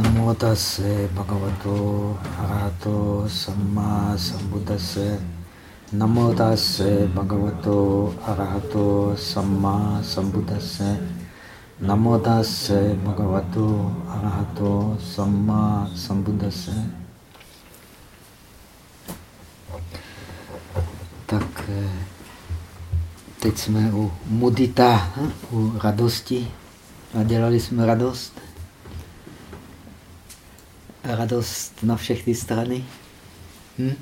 Namo tase bhagavato arahato samma sambuddhase. Namo tase bhagavato arahato samma sambuddhase. Namo tase bhagavato arahato samma sambuddhase. Tak eh, teď jsme u mudita, hm, u radosti a dělali jsme radost radost na všechny strany. Hm?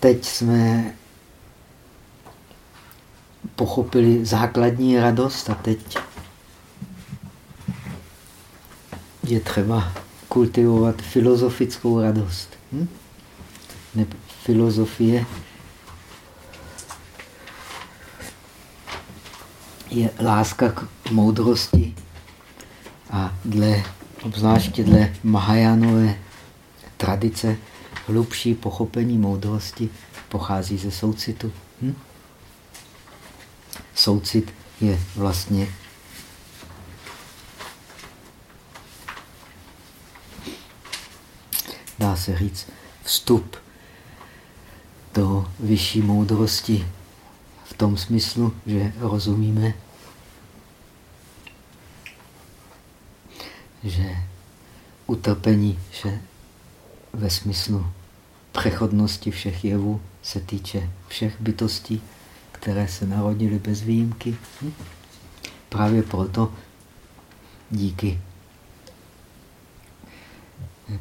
Teď jsme pochopili základní radost a teď je třeba kultivovat filozofickou radost. Hm? Ne, filozofie je láska k moudrosti. Dle, obzvláště dle Mahajánové tradice, hlubší pochopení moudrosti pochází ze soucitu. Hm? Soucit je vlastně dá se říct, vstup do vyšší moudrosti v tom smyslu, že rozumíme že utrpení že ve smyslu přechodnosti všech jevů se týče všech bytostí, které se narodily bez výjimky. Hm? Právě proto díky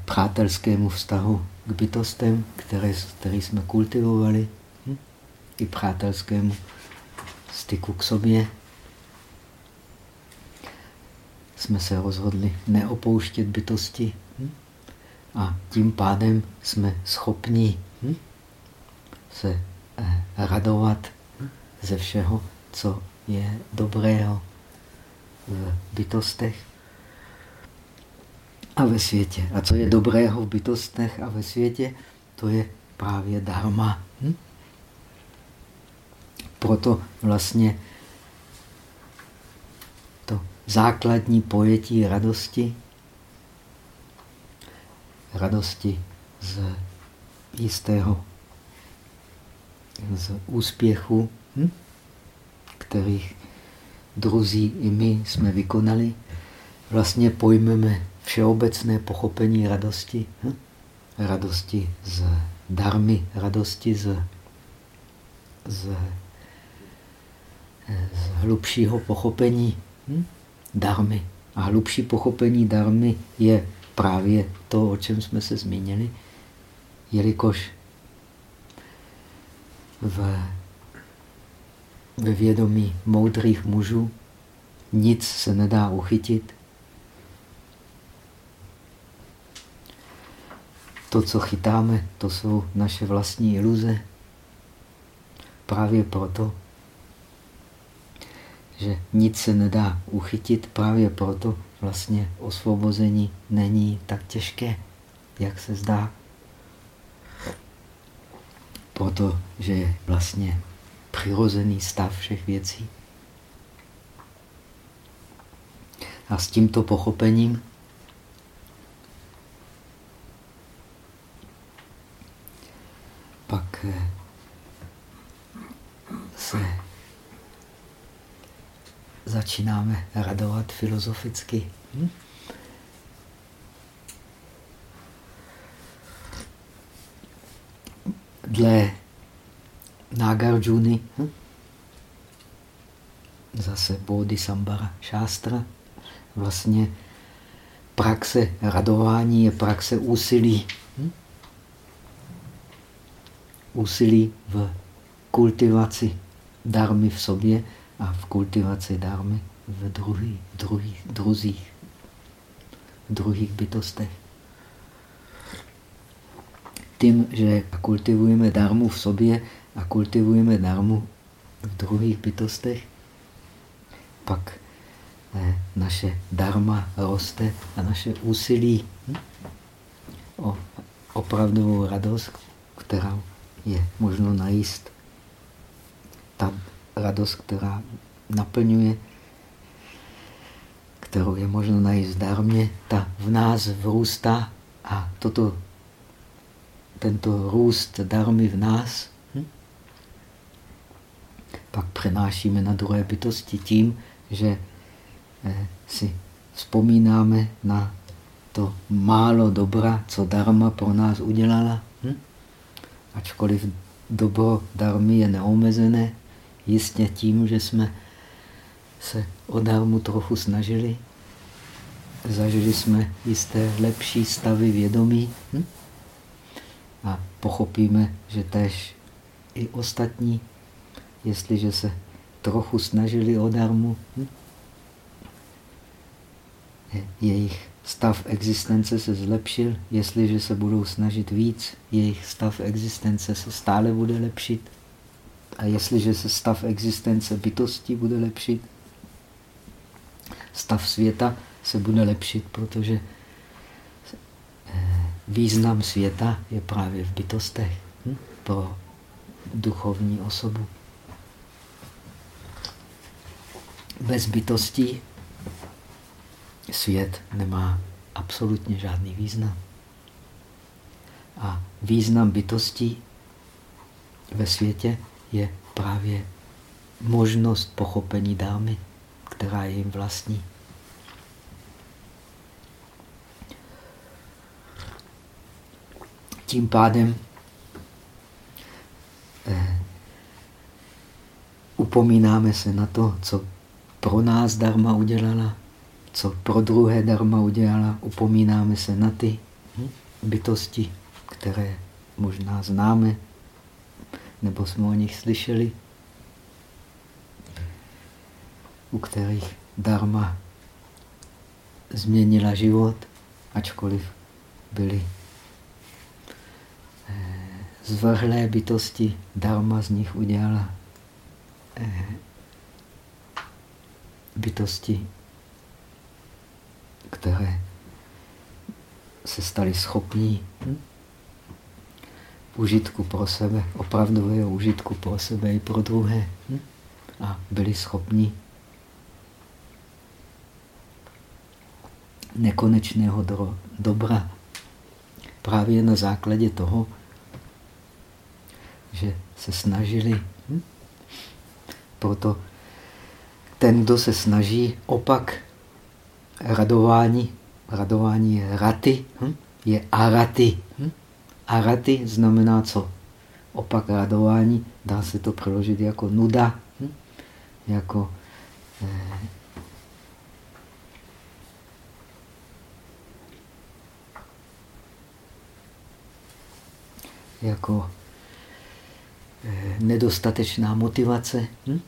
přátelskému vztahu k bytostem, které, který jsme kultivovali, hm? i přátelskému styku k sobě, jsme se rozhodli neopouštět bytosti hm? a tím pádem jsme schopni hm? se eh, radovat hm? ze všeho, co je dobrého v bytostech a ve světě. A co je dobrého v bytostech a ve světě, to je právě dharma. Proto vlastně základní pojetí radosti, radosti z jistého z úspěchu, hm? kterých druzí i my jsme vykonali, vlastně pojmeme všeobecné pochopení radosti, hm? radosti z darmy, radosti z, z, z hlubšího pochopení. Hm? Darmy. A hlubší pochopení darmy je právě to, o čem jsme se zmínili, jelikož v, ve vědomí moudrých mužů nic se nedá uchytit. To, co chytáme, to jsou naše vlastní iluze. Právě proto že nic se nedá uchytit, právě proto vlastně osvobození není tak těžké, jak se zdá. Protože je vlastně přirozený stav všech věcí. A s tímto pochopením pak eh, se začínáme radovat filozoficky. Hm? Dle Nagarjuna, hm? zase Bodhisambhara šástra, vlastně praxe radování je praxe úsilí. Hm? Úsilí v kultivaci darmy v sobě a v kultivaci dármy v druhý, druhý, druzích, druhých bytostech. Tím, že kultivujeme dármu v sobě a kultivujeme dármu v druhých bytostech, pak eh, naše dharma roste a naše úsilí hm, o opravdovou radost, která je možno najíst tam radost, která naplňuje, kterou je možno najít v darmě, ta v nás vrůstá a toto, tento růst darmy v nás hm? pak přenášíme na druhé bytosti tím, že eh, si vzpomínáme na to málo dobra, co darma pro nás udělala. Hm? Ačkoliv dobro darmy je neomezené, jistě tím, že jsme se o trochu snažili, zažili jsme jisté lepší stavy vědomí hm? a pochopíme, že tež i ostatní, jestliže se trochu snažili o darmu, hm? jejich stav existence se zlepšil, jestliže se budou snažit víc, jejich stav existence se stále bude lepšit. A jestliže se stav existence bytosti bude lepšit, stav světa se bude lepšit, protože eh, význam světa je právě v bytostech hm? pro duchovní osobu. Bez bytostí svět nemá absolutně žádný význam. A význam bytostí ve světě je právě možnost pochopení dámy, která je jim vlastní. Tím pádem eh, upomínáme se na to, co pro nás darma udělala, co pro druhé darma udělala, upomínáme se na ty bytosti, které možná známe, nebo jsme o nich slyšeli, u kterých darma změnila život, ačkoliv byly eh, zvrhlé bytosti, darma z nich udělala eh, bytosti které se staly schopní hm? Užitku pro sebe, opravdového užitku pro sebe i pro druhé. Hm? A byli schopni nekonečného do, dobra právě na základě toho, že se snažili. Hm? Proto ten, kdo se snaží, opak radování, radování je raty, hm? je araty. Hm? Araty znamená co? Opak radování, dá se to přeložit jako nuda, hm? jako eh, jako eh, nedostatečná motivace, hm?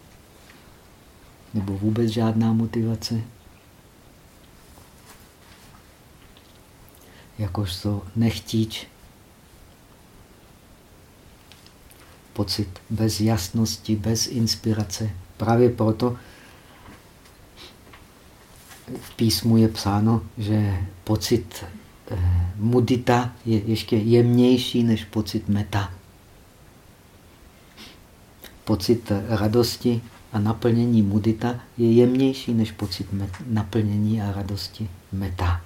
nebo vůbec žádná motivace. jakožto nechtíč, pocit bez jasnosti, bez inspirace. Právě proto v písmu je psáno, že pocit eh, mudita je ještě jemnější než pocit meta. Pocit radosti a naplnění mudita je jemnější než pocit naplnění a radosti meta.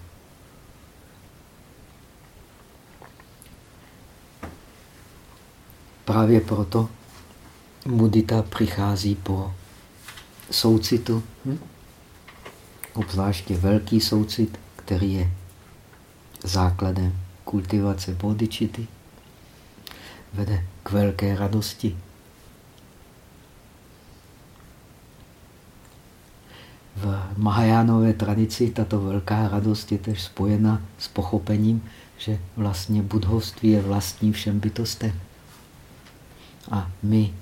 Právě proto mudita přichází po soucitu, hm? obzvláště velký soucit, který je základem kultivace bodičity, vede k velké radosti. V Mahajánové tradici tato velká radost je tež spojena s pochopením, že vlastně budhovství je vlastní všem bytostem. A my,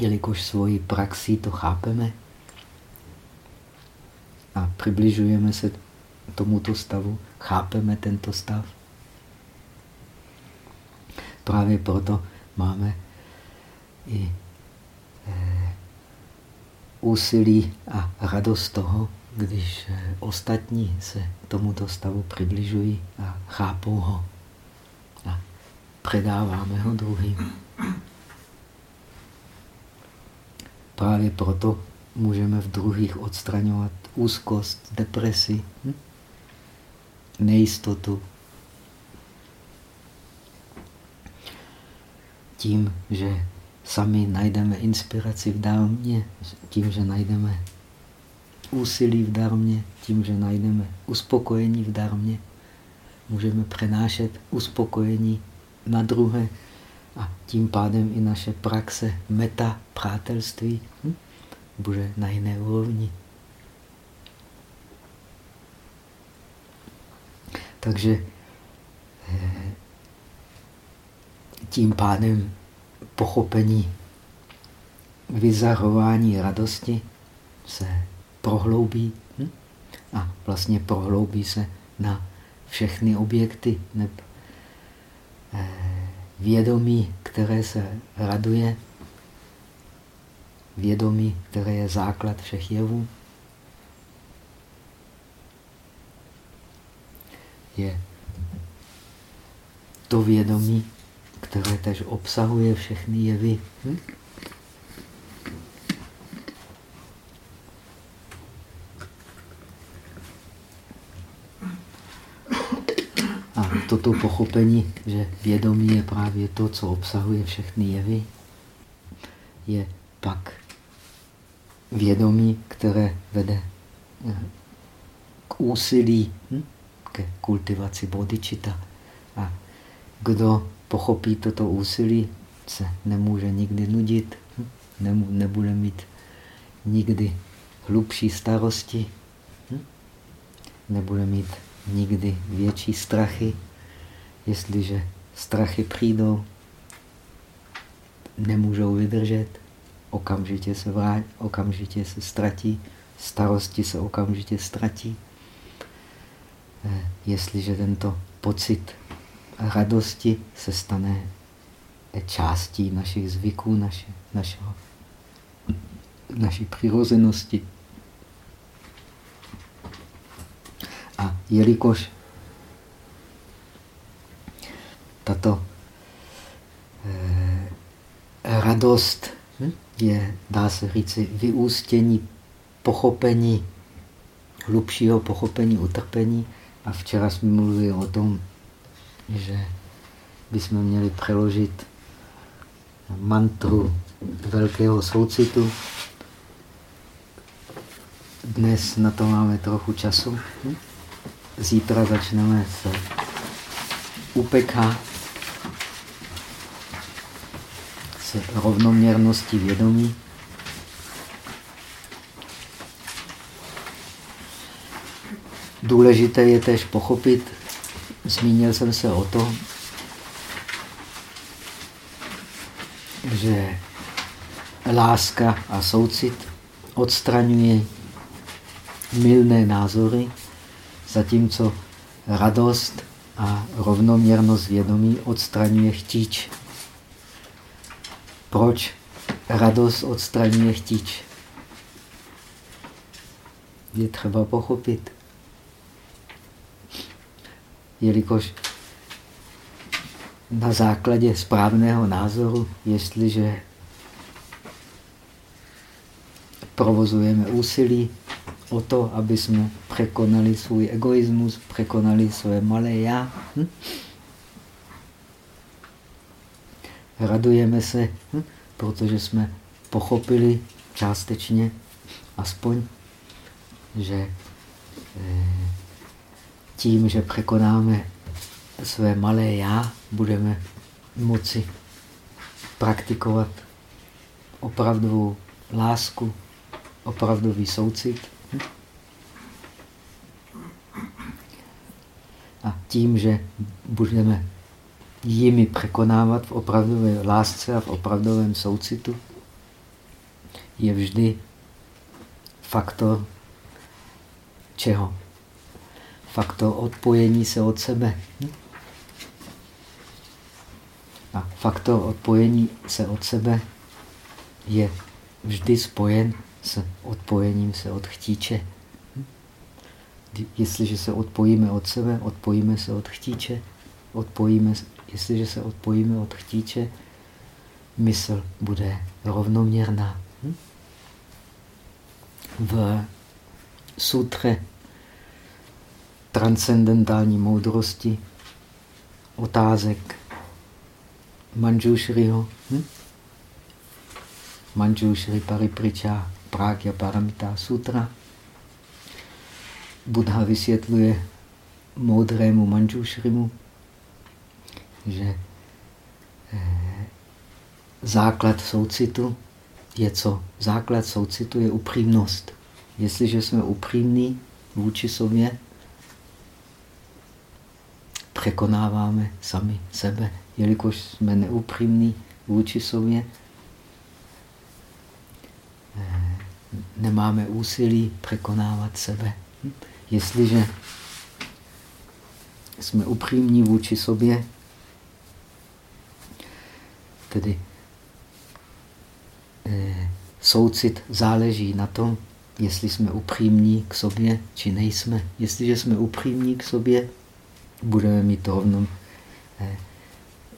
jelikož svoji praxi to chápeme a přibližujeme se tomuto stavu, chápeme tento stav, právě proto máme i eh, úsilí a radost toho, když eh, ostatní se tomuto stavu přibližují a chápou ho předáváme ho druhým. právě proto můžeme v druhých odstraňovat úzkost, depresi, hm? nejistotu. Tím, že sami najdeme inspiraci v dármě, tím, že najdeme úsilí v dármě, tím, že najdeme uspokojení v dármě, můžeme přenášet uspokojení na druhé a tím pádem i naše praxe meta přátelství hm, bude na jiné úrovni. Takže eh, tím pádem pochopení vyzahování radosti se prohloubí hm? a vlastně prohloubí se na všechny objekty nebo vědomí, které se raduje, vědomí, které je základ všech jevů, je to vědomí, které tež obsahuje všechny jevy. Hm? A toto pochopení, že vědomí je právě to, co obsahuje všechny jevy, je pak vědomí, které vede eh, k úsilí, hm? ke kultivaci bodičita. A kdo pochopí toto úsilí, se nemůže nikdy nudit, hm? nebude mít nikdy hlubší starosti, hm? nebude mít nikdy větší strachy. Jestliže strachy přijdou, nemůžou vydržet, okamžitě se vrátí, okamžitě se ztratí, starosti se okamžitě ztratí. Eh, jestliže tento pocit radosti se stane částí našich zvyků, naše, našeho, naší přirozenosti. A jelikož tato eh, radost hm, je, dá se říci, vyústění pochopení, hlubšího pochopení utrpení. A včera jsme mluvili o tom, že bychom měli přeložit mantru velkého soucitu. Dnes na to máme trochu času. Zítra začneme s UPK, s rovnoměrností vědomí. Důležité je tež pochopit, Zmínil jsem se o tom, že láska a soucit odstraňuje milné názory, zatímco radost a rovnoměrnost vědomí odstraňuje chtíč. Proč radost odstraňuje chtíč? Je třeba pochopit jelikož na základě správného názoru, jestliže provozujeme úsilí o to, aby jsme překonali svůj egoismus, překonali své malé já. Hm? Radujeme se, hm? protože jsme pochopili částečně aspoň, že eh, tím, že překonáme své malé já, budeme moci praktikovat opravdovou lásku, opravdový soucit. A tím, že budeme jimi překonávat v opravdové lásce a v opravdovém soucitu, je vždy faktor čeho? faktor odpojení se od sebe. A faktor odpojení se od sebe je vždy spojen s odpojením se od chtíče. Jestliže se odpojíme od sebe, odpojíme se od chtíče. Odpojíme, jestliže se odpojíme od chtíče, mysl bude rovnoměrná. v sutře transcendentální moudrosti otázek Manjushriho. Hm? Manjushri Paripriča Pragya Paramita Sutra. Buddha vysvětluje moudrému Manjushrimu, že eh, základ soucitu je co? Základ soucitu je upřímnost. Jestliže jsme upřímní vůči sobě, překonáváme sami sebe. Jelikož jsme neupřímní vůči sobě, eh, nemáme úsilí překonávat sebe. Jestliže jsme upřímní vůči sobě, tedy eh, soucit záleží na tom, jestli jsme upřímní k sobě, či nejsme. Jestliže jsme upřímní k sobě, budeme mít rovnou. Eh,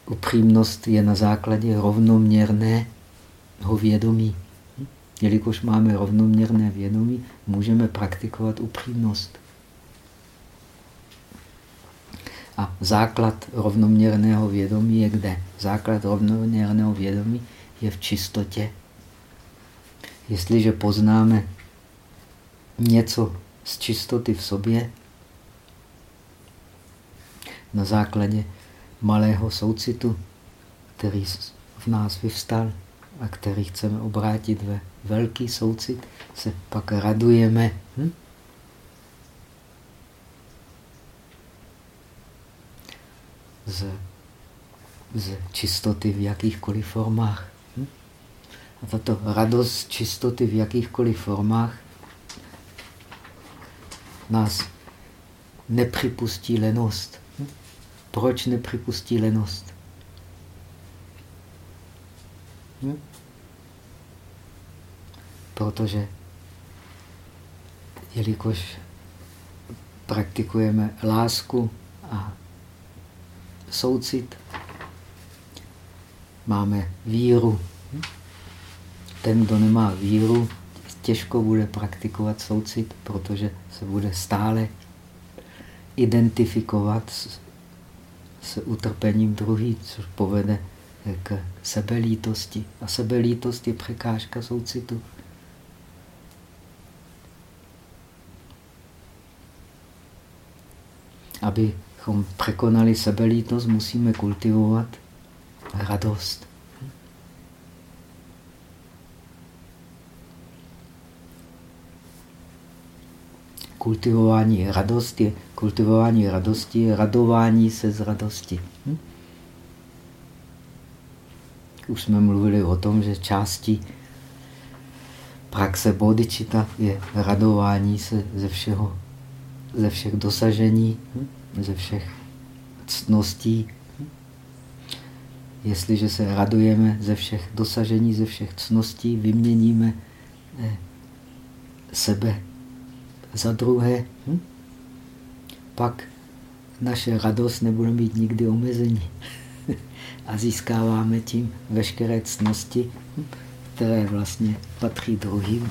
upřímnost je na základě rovnoměrného vědomí. Jelikož máme rovnoměrné vědomí, můžeme praktikovat upřímnost. A základ rovnoměrného vědomí je kde? Základ rovnoměrného vědomí je v čistotě. Jestliže poznáme něco z čistoty v sobě, na základě malého soucitu, který v nás vyvstal a který chceme obrátit ve velký soucit, se pak radujeme. Hm? Z, z čistoty v jakýchkoliv formách. Hm? A tato radost čistoty v jakýchkoliv formách nás nepřipustí lenost. Proč nepřipustí lenost? Hm? Protože jelikož praktikujeme lásku a soucit, máme víru. Ten, kdo nemá víru, těžko bude praktikovat soucit, protože se bude stále identifikovat s s utrpením druhý, což povede k sebelítosti. A sebelítost je překážka soucitu. Abychom překonali sebelítost, musíme kultivovat radost. kultivování radosti, kultivování radosti radování se z radosti. Hm? Už jsme mluvili o tom, že částí praxe bodičita je radování se ze všeho, ze všech dosažení, hm? ze všech ctností. Jestliže se radujeme ze všech dosažení, ze všech ctností, vyměníme eh, sebe za druhé, hm? pak naše radost nebude mít nikdy omezení. A získáváme tím veškeré cnosti, hm? které vlastně patří druhým.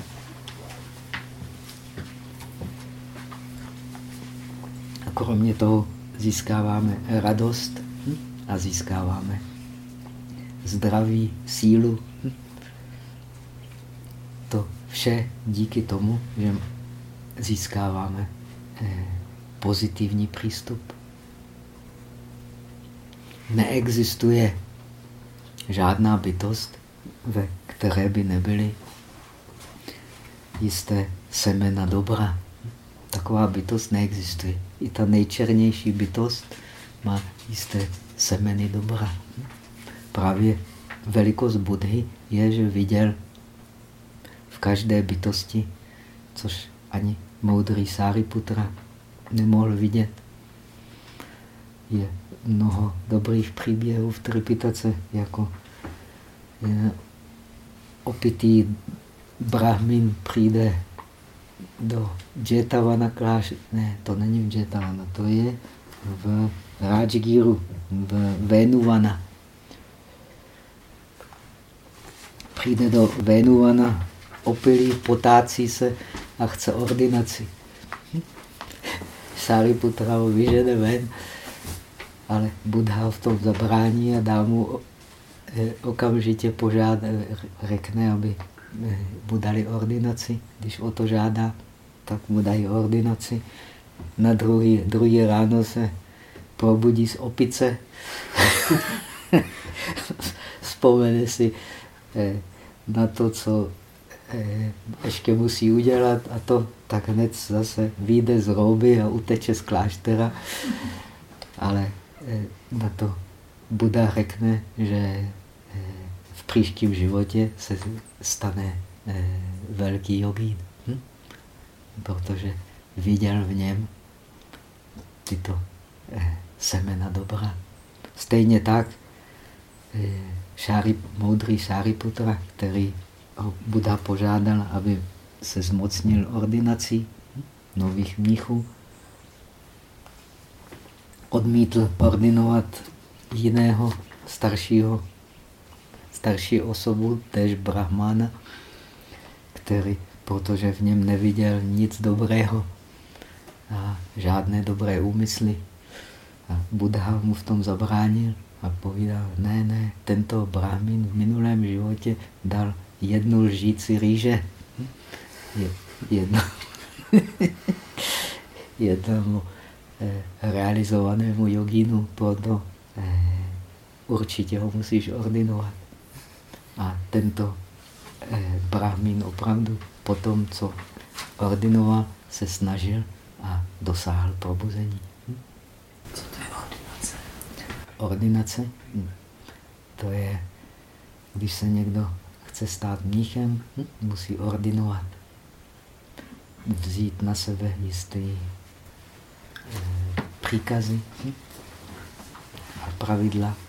A kromě toho získáváme radost hm? a získáváme zdraví, sílu. To vše díky tomu, že získáváme eh, pozitivní přístup. Neexistuje žádná bytost, ve které by nebyly jisté semena dobra. Taková bytost neexistuje. I ta nejčernější bytost má jisté semeny dobra. Právě velikost Budhy je, že viděl v každé bytosti, což ani moudrý Sáriputra nemohl vidět. Je mnoho dobrých příběhů v Tripitace, jako je opitý brahmin přijde do Jetavana kláš. Ne, to není v Jetavana, to je v Rajgiru, v Venuvana. Přijde do Venuvana, opilý, potácí se a chce ordinaci. Sariputra ho vyžene ven, ale Buddha v tom zabrání a dá mu eh, okamžitě požádá, řekne, aby eh, mu dali ordinaci. Když o to žádá, tak mu dají ordinaci. Na druhý, druhý ráno se probudí z opice, vzpomene si eh, na to, co eh, ještě musí udělat a to tak hned zase vyjde z rouby a uteče z kláštera. Ale eh, na to Buda řekne, že v příštím životě se stane velký jogín. Hm? Protože viděl v něm tyto semena dobra. Stejně tak šáry, moudrý Šáriputra, který ho Buddha požádal, aby se zmocnil ordinací nových mnichů, odmítl ordinovat jiného staršího, starší osobu, tež Brahmana, který, protože v něm neviděl nic dobrého a žádné dobré úmysly, a Buddha mu v tom zabránil a povídal, ne, ne, tento brahmin v minulém životě dal jednu lžíci rýže. Je, jedno, jednomu eh, realizovanému jogínu, proto eh, určitě ho musíš ordinovat. A tento eh, brahmin opravdu po tom, co ordinoval, se snažil a dosáhl probuzení ordinace. Hm. To je, když se někdo chce stát mnichem, hm, musí ordinovat. Vzít na sebe jistý eh, příkazy hm, a pravidla